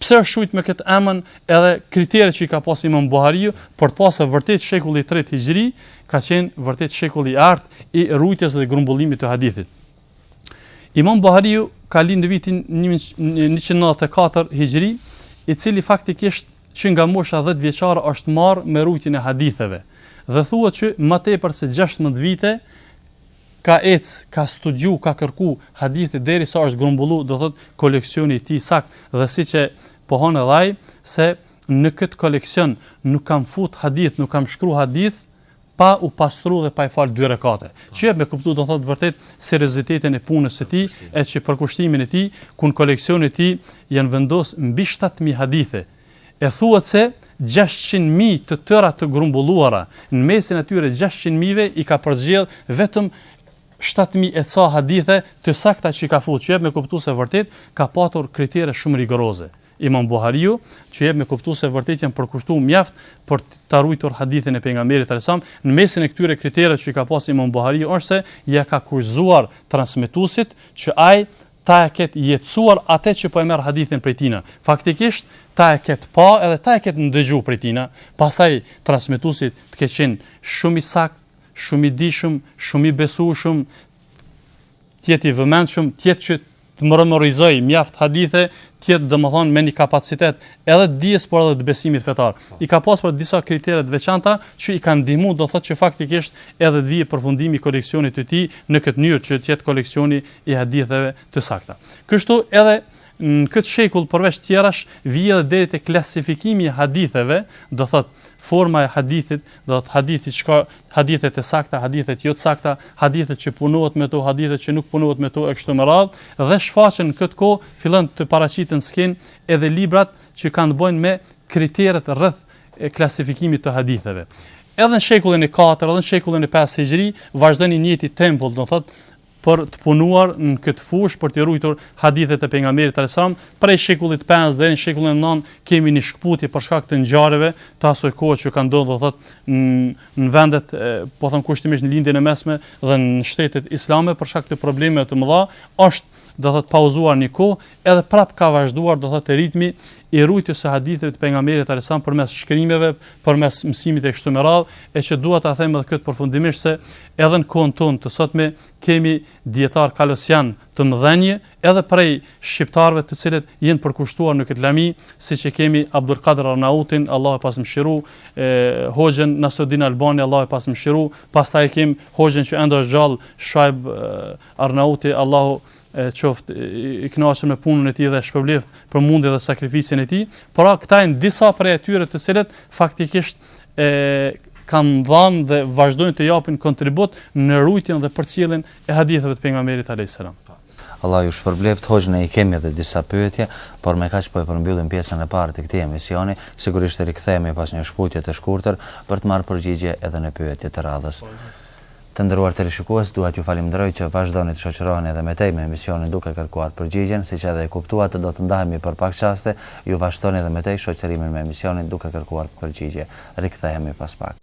pse është shqujt me këtë emën edhe kriteret që i ka pas Imam Buhariu për të pasë vërtet shekulli i tretë hijri ka qenë vërtet shekulli i artë i rujtjes dhe grumbullimit të hadithit. Imam Buhariu ka lind në vitin 194 Hijri, i cili faktikisht që nga mosha 10 vjeçare është marrë me rujtjen e haditheve dhe thuhet që më tepër se 16 vite ka ec, ka studiu, ka kërku hadithe derisa është grumbullu, do thot, koleksioni i tij i sakt, dhe siç e pohon edhe ai, se në këtë koleksion nuk kam fut hadith, nuk kam shkru hadith, pa u pastru dhe pa i fal dy rekate. Që jep me kuptu, do thot, vërtet seriozitetin e punës së tij e që përkushtimin e tij, ku në koleksionin e tij janë vendos mbi shtatë mijë hadithe, e thuhet se gjashtëqind mijë të tëra të grumbulluara, në mesin e këtyre gjashtëqind mijëve i ka përzgjedh vetëm shtatë mijë e ca hadithe të sakta që i ka fut, që jep me kuptu se vërtet ka patur kritere shumë rigoroze. Imam Buhariu, që jep me kuptu se vërtet janë përkushtu mjaft për ta rujtur hadithin e pejgamberit alajhiselam, në mesin e këtyre kritereve që i ka pas Imam Buhariu është se ia ka kushtëzuar transmetuesit që ai ta e ketë jetësuar atë që po e merr hadithin prej tina. Faktikisht, ta e ketë pa edhe ta e ketë ndëgju prej tina, pastaj transmetuesit të ketë qenë shumë i sakt, shumë i dijshëm, shumë i besueshëm, të jetë i vëmendshëm, të jetë që të memorizojë mjaft hadithe, të jetë domethënë me një kapacitet edhe të dijes por edhe të besimit fetar. I ka pas pra disa kritere të veçanta që i kanë ndihmuar do thotë që faktikisht edhe të vijë përfundimi i koleksionit të tij në këtë mënyrë që të jetë koleksioni i haditheve të sakta. Kështu edhe në këtë shekull përveç tjerash vijë edhe deri te klasifikimi i haditheve, do thotë forma e hadithit, do thot hadithi çka hadithet e sakta, hadithet jo të sakta, hadithet që punohet me to, hadithet që nuk punohet me to e kështu me radhë, dhe shfaqen, këtë kohë fillon të paraqiten në skenë edhe librat që kanë të bëjnë me kriteret rreth klasifikimit të haditheve. Edhe në shekullin e 4, edhe në shekullin e 5 hixhri vazhdon i njëjti tempo, do thot për të punuar në këtë fushë për t'i rujtur hadithet e pejgamberit alajhi selam prej shekullit pesë deri në shekullin e nëntë kemi një shkëputje për shkak të ngjarjeve të asoj kohe që kanë ndodhur do thot në vendet po thom kushtimisht në lindjen e mesme dhe në shtetet islame për shkak të problemeve të mëdha është do thot pauzuar një kohë Edhe prapë ka vazhduar, do thotë, ritmi i rujtjes së haditheve të pejgamberit alajhi selam përmes shkrimeve, përmes mësimit e kështu me radhë, e që dua ta them edhe këtë përfundimisht se edhe në kohën tonë të sotme kemi dijetarë kolosianë të mëdhenj, edhe prej shqiptarëve të cilët janë përkushtuar në këtë lami, siç e kemi Abdul Kadr Arnautin, Allahu e pastë mëshiru, e Hoxhën Nasruddin Albani, Allahu e pastë mëshiru, pastaj e kemi Hoxhën që ende është gjallë, Shuaib Arnauti, Allahu qoftë i kënaqur me punën e tij dhe e shpërbleftë për mundin dhe sakrificën e tij. Por këta janë disa prej atyre të cilët faktikisht kanë dhanë dhe vazhdojnë të japin kontribut në rujtjen dhe përcjelljen e haditheve të pejgamberit alejhi selam. Allahu ju shpërbleftë, hoxhë, ne i kemi dhe disa pyetje, por me kaq po e përmbyllim pjesën e parë të këtij emisioni, sigurisht rikthehemi pas një shkëputje të shkurtër, për të marrë përgjigje edhe në pyetje të radhës. Të nderuar teleshikues, dua t'ju faleminderoj që vazhdoni të shoqëroheni edhe më tej me emisionin Duke kërkuar përgjigjen, siç edhe e kuptuat, do të ndahemi për pak çaste, ju vazhdoni edhe më tej shoqërimin me emisionin Duke kërkuar përgjigje. Rikthehemi pas pak.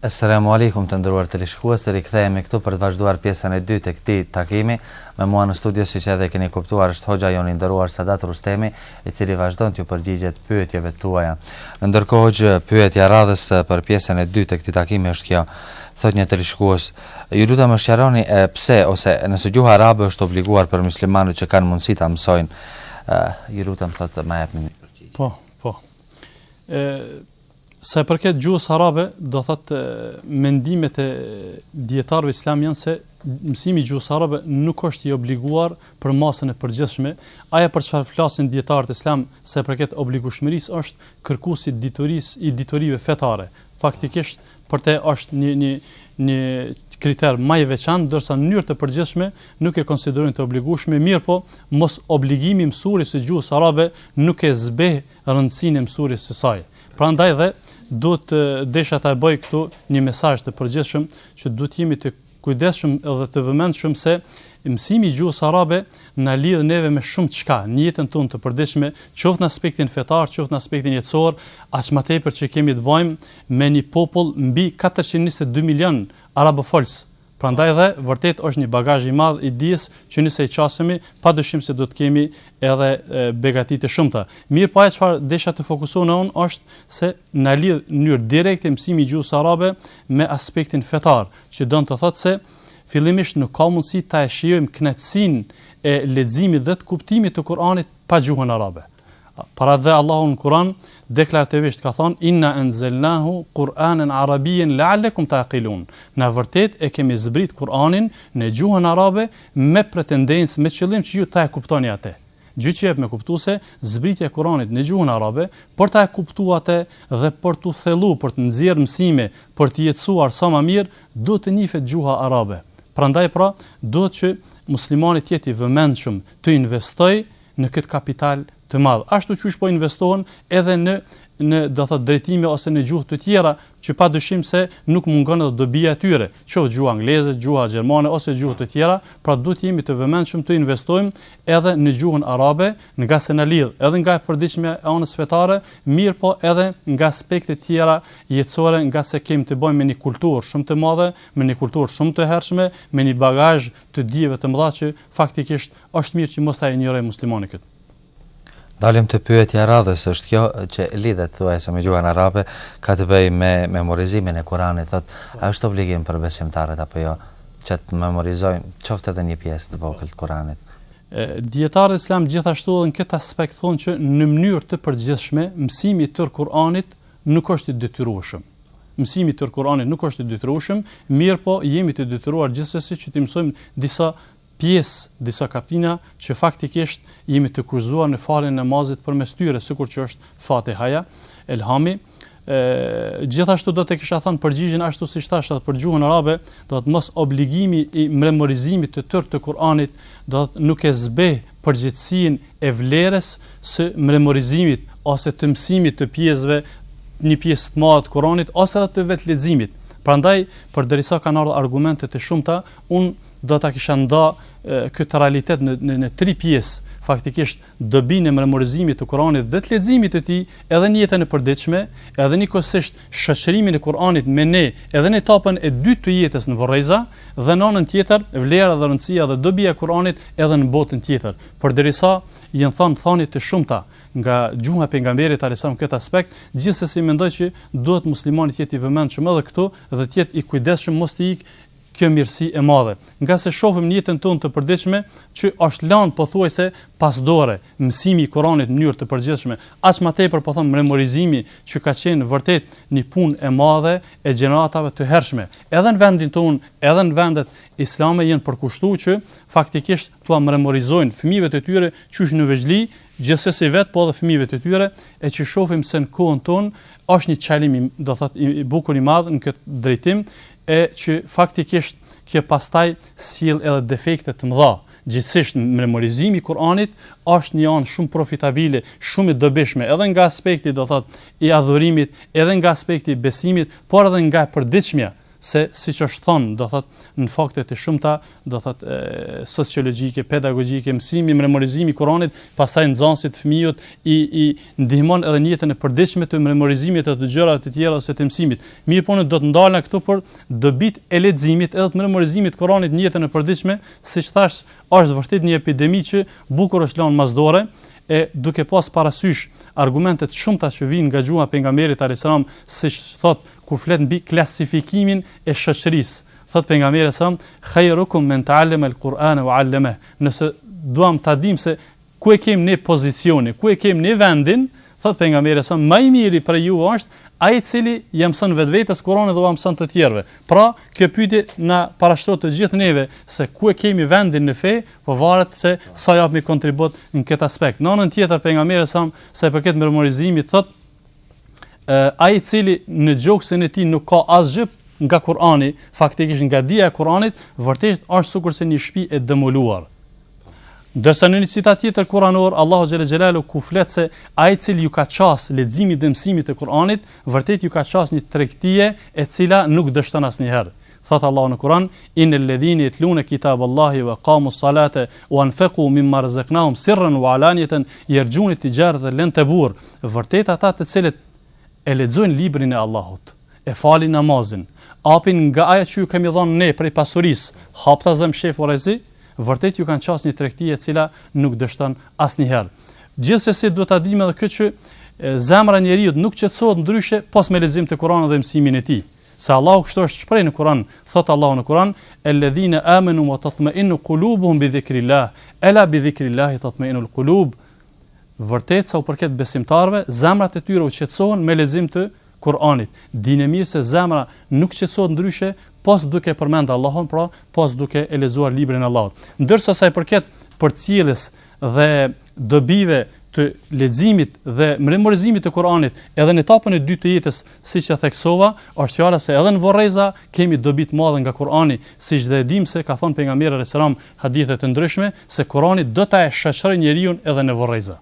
Esselamu Alejkum të nderuar teleshikues, rikthehemi këtu për të vazhduar pjesën e dytë të këtij takimi. Me mua në studio siç edhe e keni kuptuar është hoxha jonë i nderuar Sadat Rustemi, i cili vazhdon t'ju përgjigjet pyetjeve tuaja. Në ndërkohë hoxhë, pyetja e radhës për pjesën e dytë të këtij takimi është kjo. Thotë një teleshikues, ju lutem më sqaroni e pse ose nëse gjuha arabe është e obliguar për muslimanët që kanë mundësi ta mësojnë. Ju lutem thotë më jepni një përgjigje. Po, po. Ë Sa i përket gjuhës arabe, do thot mendimet e dijetarëve islam janë se mësimi i gjuhës arabe nuk është i obliguar për masën e përgjithshme. Ajo për çfarë flasin dijetarët islam sa i përket obligueshmërisë është kërkuesi i diturisë i diturive fetare. Faktikisht për të është një një një kriter më i veçantë, ndërsa në mënyrë të përgjithshme nuk e konsiderojnë të obligueshme, mirëpo mosobligimi i mësuarjes së gjuhës arabe nuk e zbeh rëndësinë e mësuarjes së saj. Prandaj dhe duhet të desha ta bëj këtu një mesazh të përgjithshëm që duhet të jemi të kujdesshëm dhe të vëmendshëm se mësimi i gjuhës arabe na lidh neve me shumëçka në jetën tonë të përditshme, qoftë në aspektin fetar, qoftë në aspektin jetësor, aq më tepër që kemi të bëjmë me një popull mbi 422 milionë arabofolës Prandaj dhe, vërtet është një bagazh i madh i dijes që nëse i qasemi, padyshim se do të kemi edhe begati të shumta. Mirëpo ajo çfarë desha të fokusohna unë është se na lidh në mënyrë direkte mësimi i gjuhës arabe me aspektin fetar, që don të thotë se fillimisht nuk ka mundësi ta shijojmë kënaqësinë e leximit dhe të kuptimit të Kur'anit pa gjuhën arabe. Prandaj dhe Allahu në Kur'an deklarativisht ka thonë inna anzalnahu Kur'anen arabien la'allakum ta'qilun. Na vërtet e kemi zbrit Kur'anin në gjuhën arabe me pretendencë, me qëllim që ju ta e kuptoni atë. Gjë që jep me kuptu se zbritja e Kur'anit në gjuhën arabe, për ta e kuptu atë dhe për t'u thellu, për të nxjerr mësime, për të jetësuar sa ma mirë, duhet të njifet gjuha arabe. Prandaj pra, duhet që muslimani të jetë i vëmendshëm të investojë, në këtë kapital të madh. Ashtu qysh po investohen edhe në në do thot drejtime ose në gjuhë të tjera që pa dyshim se nuk mungon edhe dobia e tyre, qoftë gjuha angleze, gjuha gjermane ose gjuhë të tjera, pra duhet të jemi të vëmendshëm të investojmë edhe në gjuhën arabe, ngase na lidh edhe nga e përditshmja e anës fetare, mirëpo edhe nga aspekte të tjera jetësore, ngase kemi të bëjmë me një kulturë shumë të madhe, me një kulturë shumë të hershme, me një bagazh të dijeve të mëdha që faktikisht Është mirë që mos ta injorojë muslimani këtë. Dalim te pyetja e radhës, është kjo që lidhet thuajse me gjuhën arabe, ka të bëjë me memorizimin e Kuranit, thotë, a është obligim për besimtarët apo jo që të memorizojnë qoftë edhe një pjesë të vogël të Kuranit? Dijetarët islamë gjithashtu edhe në këtë aspekt thonë që në mënyrë të përgjithshme mësimi i tërë Kuranit nuk është i detyrueshëm. Mësimi i tërë Kuranit nuk është i detyrueshëm, mirëpo jemi të detyruar gjithsesi që të mësojmë disa pjesë disa kaptina që faktikisht jemi të obliguar në faljen e namazit përmes tyre, sikur që është Fatihaja, Elhami, gjithashtu do të kisha thënë përgjigjen ashtu siç thashë edhe për gjuhën arabe, do të mos obligimi i memorizimit të tërë të Kuranit do të nuk e zbeh përgjithësinë e vlerës së memorizimit ose të mësimit të pjesëve një pjesë të madhe të Kuranit ose edhe të vetë leximit. Prandaj, përderisa kanë ardhur argumente të shumta, Unë do ta kisha nda këtë realitet në në, në tri pjesë, faktikisht dobinë e memorizimit të Kuranit dhe të leximit të tij, edhe në jetën e përditshme, edhe njëkohësisht shoqërimin e Kuranit me ne, edhe në etapën e dytë të jetës në vorreza dhe në anën tjetër vlera dhe rëndësia dhe dobia e Kuranit edhe në botën tjetër. Përderisa janë thënë thënie të shumta nga gjuha e pejgamberit alejhi selam në këtë aspekt, gjithsesi mendoj që duhet muslimani të jetë i vëmendshëm edhe këtu dhe të jetë i kujdesshëm mos t'i ikë kjo mirësi e madhe, ngase shohim në jetën tonë të përditshme që është lënë pothuajse pas dore mësimi i Kuranit në mënyrë të përgjithshme, aq më tepër po them memorizimi që ka qenë vërtet një punë e madhe e gjeneratave të hershme. Edhe në vendin tonë, edhe në vendet islame janë përkushtuar që faktikisht t'ua memorizojnë fëmijëve të tyre qysh në vegjëli, gjithsesi vetë po edhe fëmijëve të tyre, e që shohim se në kohën tonë është një çalim, do thotë bukur i madh në këtë drejtim, e që faktikisht kjo pastaj sjell edhe defekte të mëdha. Gjithsesi, memorizimi i Kur'anit është një anë shumë profitabile, shumë e dobishme, edhe nga aspekti do thotë i adhurimit, edhe nga aspekti i besimit, por edhe nga e përditshmja, se siç është thënë, do thotë në fakte të shumta, do thot sociologjike, pedagogjike, mësimi, memorizimi i Kuranit, pastaj nxënësit, fëmijët i i ndihmon edhe në jetën e përditshme të memorizimit të të gjërave të tjera ose të mësimit. Mirë po do të ndalna këtu për dobit e leximit edhe të memorizimit të Kuranit në jetën e përditshme, siç thash, është vërtet një epidemi që bukur është lënë mas dore e duke pas parasysh argumentet e shumta që vijnë nga gjuha e pejgamberit alayhis salam siç thot kur flet mbi klasifikimin e shoqërisë Thotë pejgamberi alejhi selam, "Khairukum men ta'allama al-Kur'ane wa 'allamah", nëse duam ta dimë se ku e kemi ne pozicionin, ku e kemi ne vendin, thotë pejgamberi alejhi selam, "Më i miri prej juve është ai i cili ia mëson vetvetes Kur'anin dhe ua mëson të tjerëve". Pra, kjo pyetje na parashtrohet të gjithë neve se ku e kemi vendin në fe, po varet se sa japim kontribut në këtë aspekt. Në anën tjetër pejgamberi alejhi selam, sa i përket memorizimit thotë, ai i cili në gjoksin e tij nuk ka asgjë nga Kurani, faktikisht nga dija e Kuranit, vërtet është sikurse një shtëpi e demoluar. Ndërsa në një citat tjetër kuranor, Allahu xhele xhelaluhu ku flet se ai i cili iu ka qas leximit dhe mësimit të Kuranit, vërtet iu ka qas një tregtie e cila nuk dështon asnjëherë. Thotë Allahu në Kur'an, Inel ledhine jetlune kitab Allahi wa ekamus salate wa anfeku mimma rëzeknahum sirren wa alanjeten jerxhune tixhareten len tebur. Vërtet ata të cilët e lexojnë librin e Allahut, e falin namazin, apin nga ajo që ju kemi dhonë ne prej pasurisë, haptas dhe mshehurazi, vërtet iu kanë qas një tregtie cila nuk dështon asnjëherë. Gjithsesi duhet ta dimë edhe këtë që zemra e njeriut nuk qetësohet ndryshe pos me lexim të Kur'anit dhe mësimin e tij. Se Allahu kështu është shpreh në Kur'an, thot Allahu në Kur'an, "Elladhina amanu wa tatma'innu qulubuhum bi dhikrillah, ela bi dhikrillah tatma'innu al-qulub." Vërtet sa u përket besimtarëve, zemrat e tyre u qetësohen me lexim të Kur'anit. Dine mirë se zemra nuk qetësohet ndryshe pos duke e përmend Allahun, pra pos duke e lexuar librin e Allahut. Ndërsa sa i përket përcjelljes dhe dobive të leximit dhe memorizimit të Kuranit edhe në etapën e dytë të jetës, siç e theksova, është fjala se edhe në vorreza kemi dobi të mëdha nga Kurani, siç dhe e dimë se ka thënë pejgamberi sallallahu alajhi wasallam hadithe të ndryshme se Kurani do ta shoqërojë njeriun edhe në vorreza.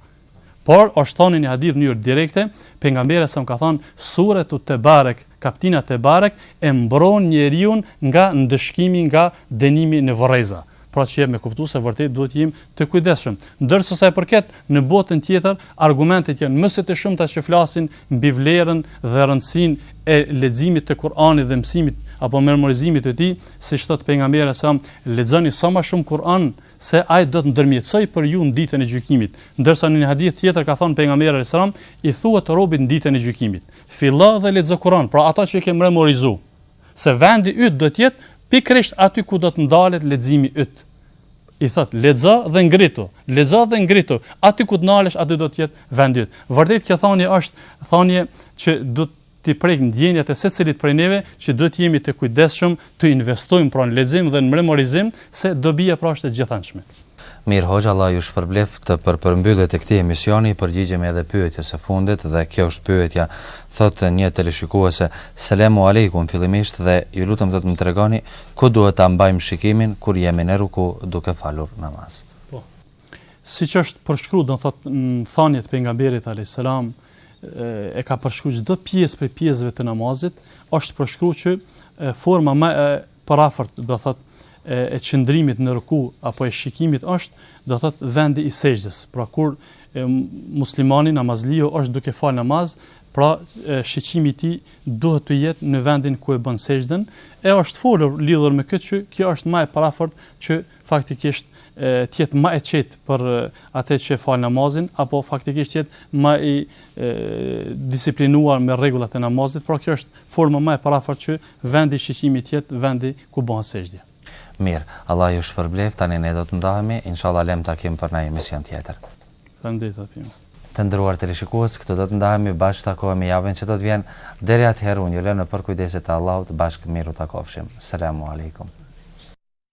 Por është thënë një hadith në mënyrë direkte, pejgamberi alejhi selam ka thënë suretu Tebarek, kaptina Tebarek e mbron njeriun nga ndëshkimi, nga dënimi në vorreza. pra që jep me kuptu se vërtet duhet të jemi të kujdesshëm. Ndërsa sa i përket në botën tjetër, argumentet janë më se të shumta që flasin mbi vlerën dhe rëndësinë e leximit të Kur'anit dhe mësimit apo memorizimit të tij, siç thot pejgamberi alejhi selam lexoni sa më shumë Kur'an se ai do të ndërmjetësojë për ju në ditën e gjykimit. Ndërsa në një hadith tjetër ka thënë pejgamberi alejhi selam i thuhet robit në ditën e gjykimit, fillo dhe lexo Kur'an, pra ato që i ke memorizu se vendi yt do të jetë pikërisht aty ku do të ndalet leximi yt. I thot, lexo dhe ngritu, lexo dhe ngritu, aty ku të ndalesh aty do të jetë vendi yt. Vërtet kjo thanje është thanje që do t'i prek ndjenjat e secilit prej neve që duhet të jemi të kujdesshëm, të investojmë pra në lexim dhe në memorizim se dobia pra është e gjithanshme. Mir hoxhë Allah ju shpërbleftë për përmbyllje e këtij emisioni përgjigjemi edhe pyetjes së fundit dhe kjo është pyetja thotë një teleshikuese Selemu Alejkum fillimisht dhe ju lutem të më tregoni ku duhet ta mbajmë shikimin kur jemi në ruku duke falur namaz. Po. Siç është përshkruar do thotë në thanjet e pejgamberit alejhi selam e ka përshkruar çdo pjesë prej pjesëve të namazit është përshkruar që forma më e përafërt, do thotë, e, e qëndrimit në ruku apo e shikimit është, do thotë, vendi i sejdës. Pra kur e, muslimani namazliu është duke fal namaz, pra e, shiqimi i tij duhet të jetë në vendin ku e bën sejdën, e është folur lidhur me këtë që kjo është më e përafërt që faktikisht të jetë më e qetë për atë që fal namazin apo faktikisht të jetë më i disiplinuar me rregullat e namazit, pra kjo është forma më e përafërt që vendi i shiqimit të jetë vendi ku bën sejdën. Mirë, Allah ju shpërbleftë, tani ne do të ndahemi, inshallah lem takim për naj emision tjetër. Faleminderit edhe unë. Të nderuar teleshikues, këtu do të ndahemi, bashkë takohemi javën që do të vjen. Deri atëherë unë ju lë në përkujdesjet e Allahut, bashkë mirë u takofshim. Selamu alejkum.